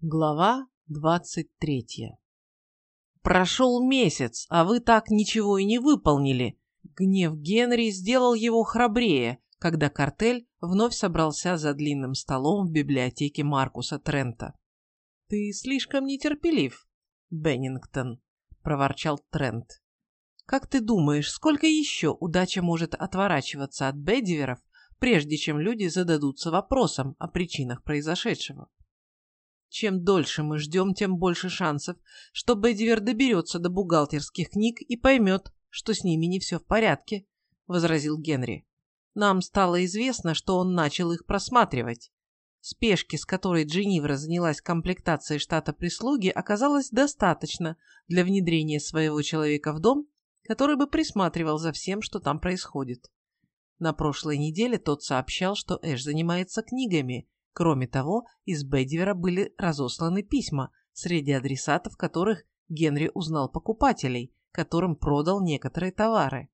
Глава двадцать третья «Прошел месяц, а вы так ничего и не выполнили!» Гнев Генри сделал его храбрее, когда картель вновь собрался за длинным столом в библиотеке Маркуса Трента. «Ты слишком нетерпелив, Беннингтон», — проворчал Трент. «Как ты думаешь, сколько еще удача может отворачиваться от Бедиверов, прежде чем люди зададутся вопросом о причинах произошедшего?» Чем дольше мы ждем, тем больше шансов, что Бедивер доберется до бухгалтерских книг и поймет, что с ними не все в порядке, — возразил Генри. Нам стало известно, что он начал их просматривать. Спешки, с которой Дженнивра занялась комплектацией штата прислуги, оказалось достаточно для внедрения своего человека в дом, который бы присматривал за всем, что там происходит. На прошлой неделе тот сообщал, что Эш занимается книгами, Кроме того, из Бедивера были разосланы письма, среди адресатов которых Генри узнал покупателей, которым продал некоторые товары.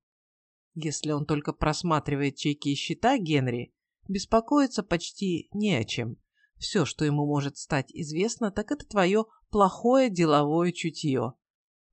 Если он только просматривает чеки и счета Генри, беспокоиться почти не о чем. Все, что ему может стать известно, так это твое плохое деловое чутье.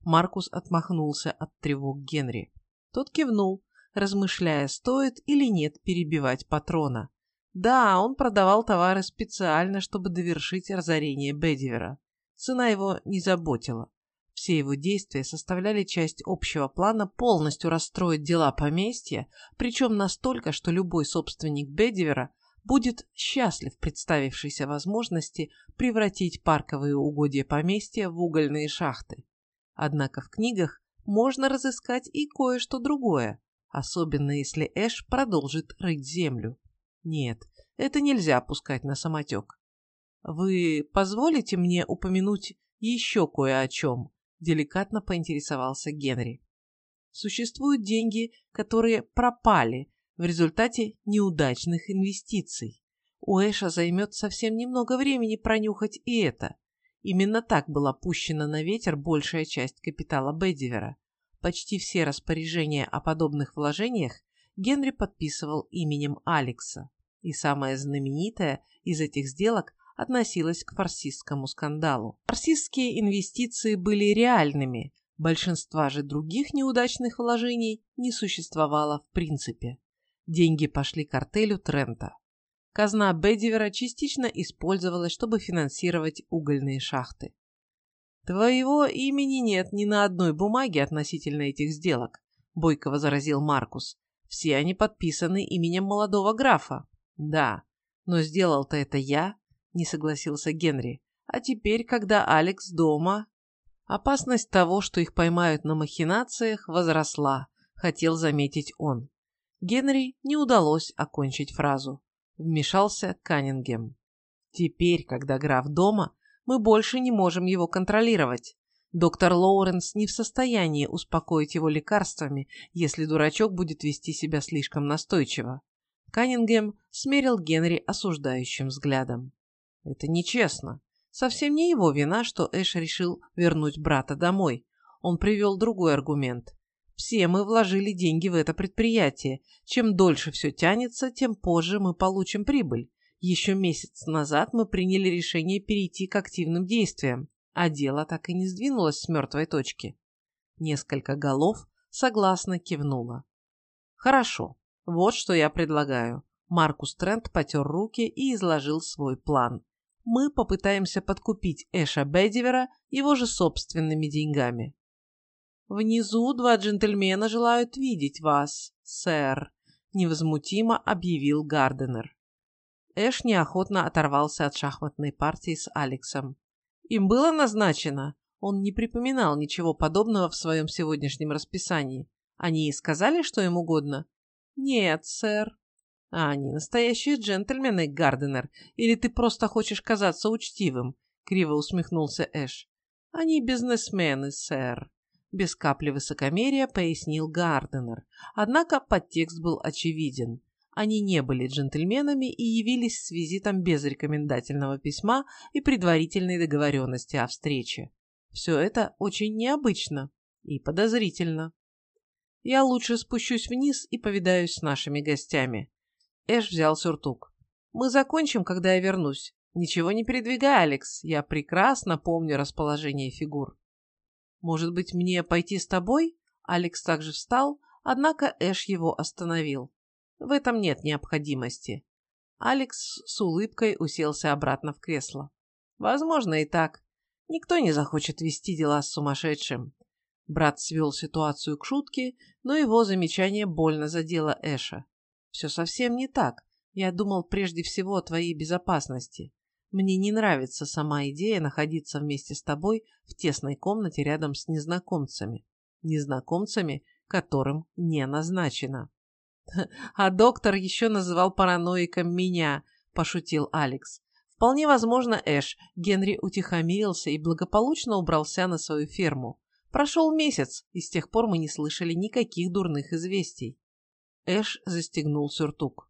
Маркус отмахнулся от тревог Генри. Тот кивнул, размышляя, стоит или нет перебивать патрона. Да, он продавал товары специально, чтобы довершить разорение Бедивера. Цена его не заботила. Все его действия составляли часть общего плана полностью расстроить дела поместья, причем настолько, что любой собственник Бедивера будет счастлив представившейся возможности превратить парковые угодья поместья в угольные шахты. Однако в книгах можно разыскать и кое-что другое, особенно если Эш продолжит рыть землю. Нет, это нельзя опускать на самотек. Вы позволите мне упомянуть еще кое о чем? Деликатно поинтересовался Генри. Существуют деньги, которые пропали в результате неудачных инвестиций. У Эша займет совсем немного времени пронюхать и это. Именно так была пущена на ветер большая часть капитала Бедивера. Почти все распоряжения о подобных вложениях Генри подписывал именем Алекса. И самая знаменитая из этих сделок относилась к фарсистскому скандалу. Фарсистские инвестиции были реальными, большинства же других неудачных вложений не существовало в принципе. Деньги пошли картелю Трента. Казна Бедивера частично использовалась, чтобы финансировать угольные шахты. «Твоего имени нет ни на одной бумаге относительно этих сделок», — бойко возразил Маркус. «Все они подписаны именем молодого графа». «Да, но сделал-то это я», — не согласился Генри. «А теперь, когда Алекс дома...» Опасность того, что их поймают на махинациях, возросла, хотел заметить он. Генри не удалось окончить фразу. Вмешался Каннингем. «Теперь, когда граф дома, мы больше не можем его контролировать. Доктор Лоуренс не в состоянии успокоить его лекарствами, если дурачок будет вести себя слишком настойчиво. Каннингем смерил Генри осуждающим взглядом. Это нечестно. Совсем не его вина, что Эш решил вернуть брата домой. Он привел другой аргумент. Все мы вложили деньги в это предприятие. Чем дольше все тянется, тем позже мы получим прибыль. Еще месяц назад мы приняли решение перейти к активным действиям, а дело так и не сдвинулось с мертвой точки. Несколько голов согласно кивнуло. Хорошо, вот что я предлагаю. Маркус Трент потер руки и изложил свой план. Мы попытаемся подкупить Эша Бедивера его же собственными деньгами. «Внизу два джентльмена желают видеть вас, сэр», — невозмутимо объявил Гарденер. Эш неохотно оторвался от шахматной партии с Алексом. Им было назначено. Он не припоминал ничего подобного в своем сегодняшнем расписании. Они сказали, что им угодно. «Нет, сэр». «А они настоящие джентльмены, Гарденер, или ты просто хочешь казаться учтивым?» — криво усмехнулся Эш. «Они бизнесмены, сэр», — без капли высокомерия пояснил Гарденер. Однако подтекст был очевиден. Они не были джентльменами и явились с визитом без рекомендательного письма и предварительной договоренности о встрече. Все это очень необычно и подозрительно. Я лучше спущусь вниз и повидаюсь с нашими гостями. Эш взял сюртук. Мы закончим, когда я вернусь. Ничего не передвигай, Алекс, я прекрасно помню расположение фигур. Может быть, мне пойти с тобой? Алекс также встал, однако Эш его остановил. В этом нет необходимости. Алекс с улыбкой уселся обратно в кресло. Возможно и так. Никто не захочет вести дела с сумасшедшим. Брат свел ситуацию к шутке, но его замечание больно задело Эша. Все совсем не так. Я думал прежде всего о твоей безопасности. Мне не нравится сама идея находиться вместе с тобой в тесной комнате рядом с незнакомцами. Незнакомцами, которым не назначено. А доктор еще называл параноиком меня, пошутил Алекс. Вполне возможно, Эш, Генри утихомирился и благополучно убрался на свою ферму. Прошел месяц, и с тех пор мы не слышали никаких дурных известий. Эш застегнул сюртук.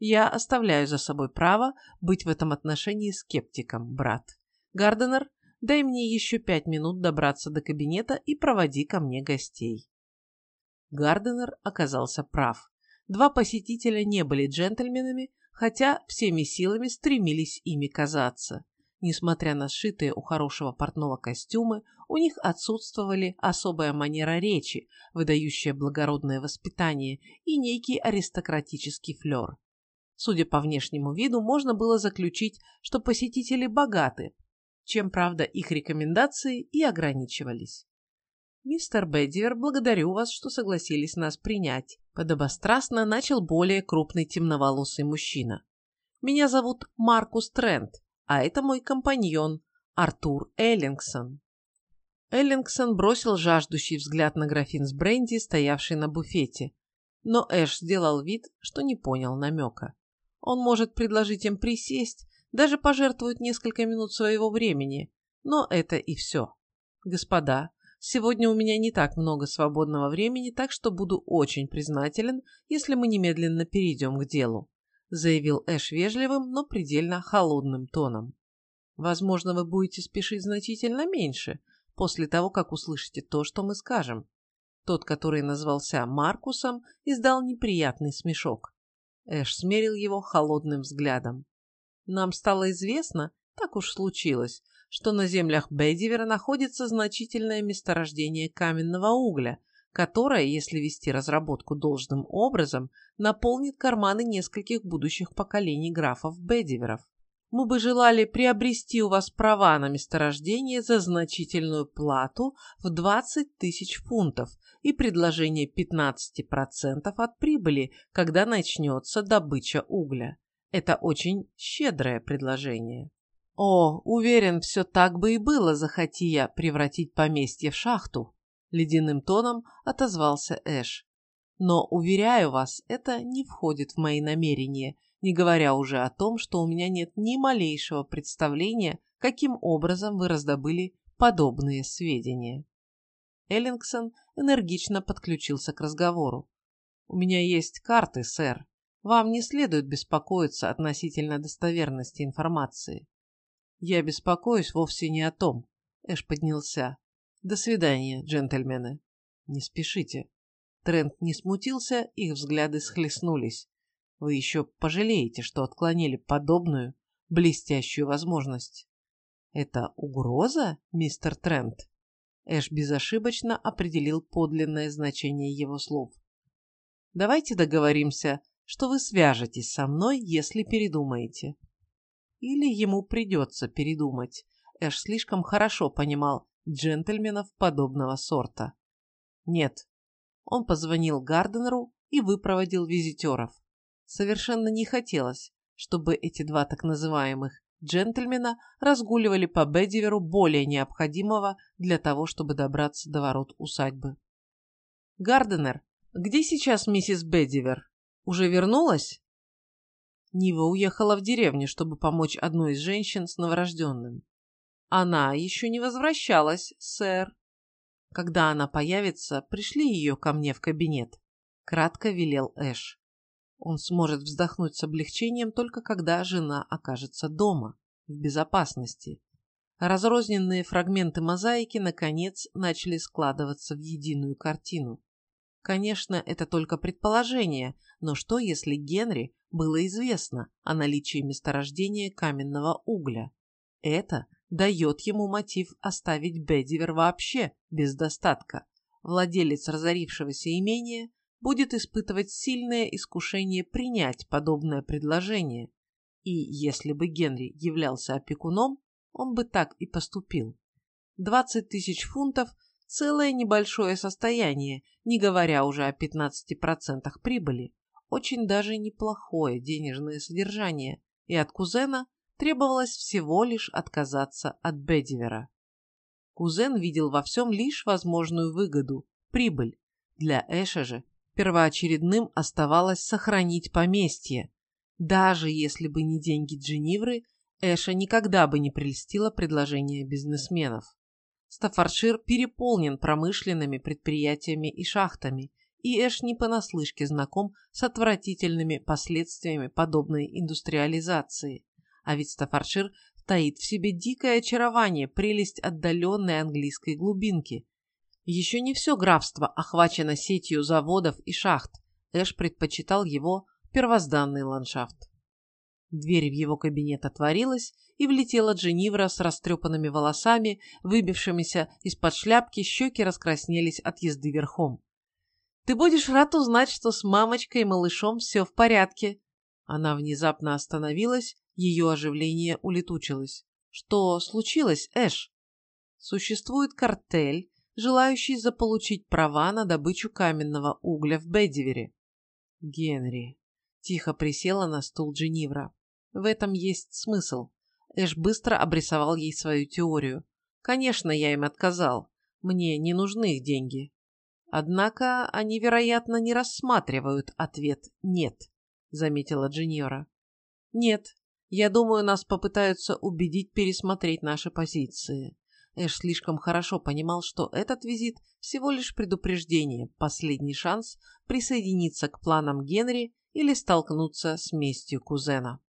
Я оставляю за собой право быть в этом отношении скептиком, брат. Гарденер, дай мне еще пять минут добраться до кабинета и проводи ко мне гостей. Гарденер оказался прав. Два посетителя не были джентльменами, хотя всеми силами стремились ими казаться. Несмотря на сшитые у хорошего портного костюмы, у них отсутствовали особая манера речи, выдающая благородное воспитание и некий аристократический флер. Судя по внешнему виду, можно было заключить, что посетители богаты, чем, правда, их рекомендации и ограничивались. «Мистер Беддивер, благодарю вас, что согласились нас принять», подобострастно начал более крупный темноволосый мужчина. «Меня зовут Маркус Трент, а это мой компаньон Артур Эллингсон». Эллингсон бросил жаждущий взгляд на графин с бренди, стоявший на буфете, но Эш сделал вид, что не понял намека. Он может предложить им присесть, даже пожертвует несколько минут своего времени, но это и все. Господа, сегодня у меня не так много свободного времени, так что буду очень признателен, если мы немедленно перейдем к делу», заявил Эш вежливым, но предельно холодным тоном. «Возможно, вы будете спешить значительно меньше, после того, как услышите то, что мы скажем». Тот, который назвался Маркусом, издал неприятный смешок. Эш смерил его холодным взглядом. Нам стало известно, так уж случилось, что на землях Бедивера находится значительное месторождение каменного угля, которое, если вести разработку должным образом, наполнит карманы нескольких будущих поколений графов Бедиверов. Мы бы желали приобрести у вас права на месторождение за значительную плату в 20 тысяч фунтов и предложение 15% от прибыли, когда начнется добыча угля. Это очень щедрое предложение. О, уверен, все так бы и было, захоти я превратить поместье в шахту, ледяным тоном отозвался Эш. Но, уверяю вас, это не входит в мои намерения, не говоря уже о том, что у меня нет ни малейшего представления, каким образом вы раздобыли подобные сведения. Эллингсон энергично подключился к разговору. «У меня есть карты, сэр. Вам не следует беспокоиться относительно достоверности информации». «Я беспокоюсь вовсе не о том», — Эш поднялся. «До свидания, джентльмены». «Не спешите». Трент не смутился, их взгляды схлестнулись. Вы еще пожалеете, что отклонили подобную блестящую возможность. Это угроза, мистер Трент? Эш безошибочно определил подлинное значение его слов. Давайте договоримся, что вы свяжетесь со мной, если передумаете. Или ему придется передумать. Эш слишком хорошо понимал джентльменов подобного сорта. Нет. Он позвонил Гарденеру и выпроводил визитеров. Совершенно не хотелось, чтобы эти два так называемых джентльмена разгуливали по Бедиверу более необходимого для того, чтобы добраться до ворот усадьбы. «Гарденер, где сейчас миссис Бедивер? Уже вернулась?» Нива уехала в деревню, чтобы помочь одной из женщин с новорожденным. «Она еще не возвращалась, сэр». «Когда она появится, пришли ее ко мне в кабинет», — кратко велел Эш. Он сможет вздохнуть с облегчением только когда жена окажется дома, в безопасности. Разрозненные фрагменты мозаики, наконец, начали складываться в единую картину. Конечно, это только предположение, но что, если Генри было известно о наличии месторождения каменного угля? Это дает ему мотив оставить Бедивер вообще без достатка. Владелец разорившегося имения будет испытывать сильное искушение принять подобное предложение, и если бы Генри являлся опекуном, он бы так и поступил. 20 тысяч фунтов – целое небольшое состояние, не говоря уже о 15% прибыли. Очень даже неплохое денежное содержание, и от кузена требовалось всего лишь отказаться от Бедивера. Кузен видел во всем лишь возможную выгоду, прибыль. Для Эша же первоочередным оставалось сохранить поместье. Даже если бы не деньги Дженнивры, Эша никогда бы не прельстило предложение бизнесменов. Стаффордшир переполнен промышленными предприятиями и шахтами, и Эш не понаслышке знаком с отвратительными последствиями подобной индустриализации. А ведь Стаффордшир таит в себе дикое очарование, прелесть отдаленной английской глубинки. Еще не все графство охвачено сетью заводов и шахт. Эш предпочитал его первозданный ландшафт. Дверь в его кабинет отворилась, и влетела Дженнивра с растрепанными волосами, выбившимися из-под шляпки, щеки раскраснелись от езды верхом. «Ты будешь рад узнать, что с мамочкой и малышом все в порядке». Она внезапно остановилась ее оживление улетучилось. Что случилось, Эш? Существует картель, желающий заполучить права на добычу каменного угля в Бедивере. Генри. Тихо присела на стул Дженнивра. В этом есть смысл. Эш быстро обрисовал ей свою теорию. Конечно, я им отказал. Мне не нужны их деньги. Однако они, вероятно, не рассматривают ответ «нет», заметила Дженнивра. Нет, я думаю, нас попытаются убедить пересмотреть наши позиции. Эш слишком хорошо понимал, что этот визит всего лишь предупреждение, последний шанс присоединиться к планам Генри или столкнуться с местью кузена.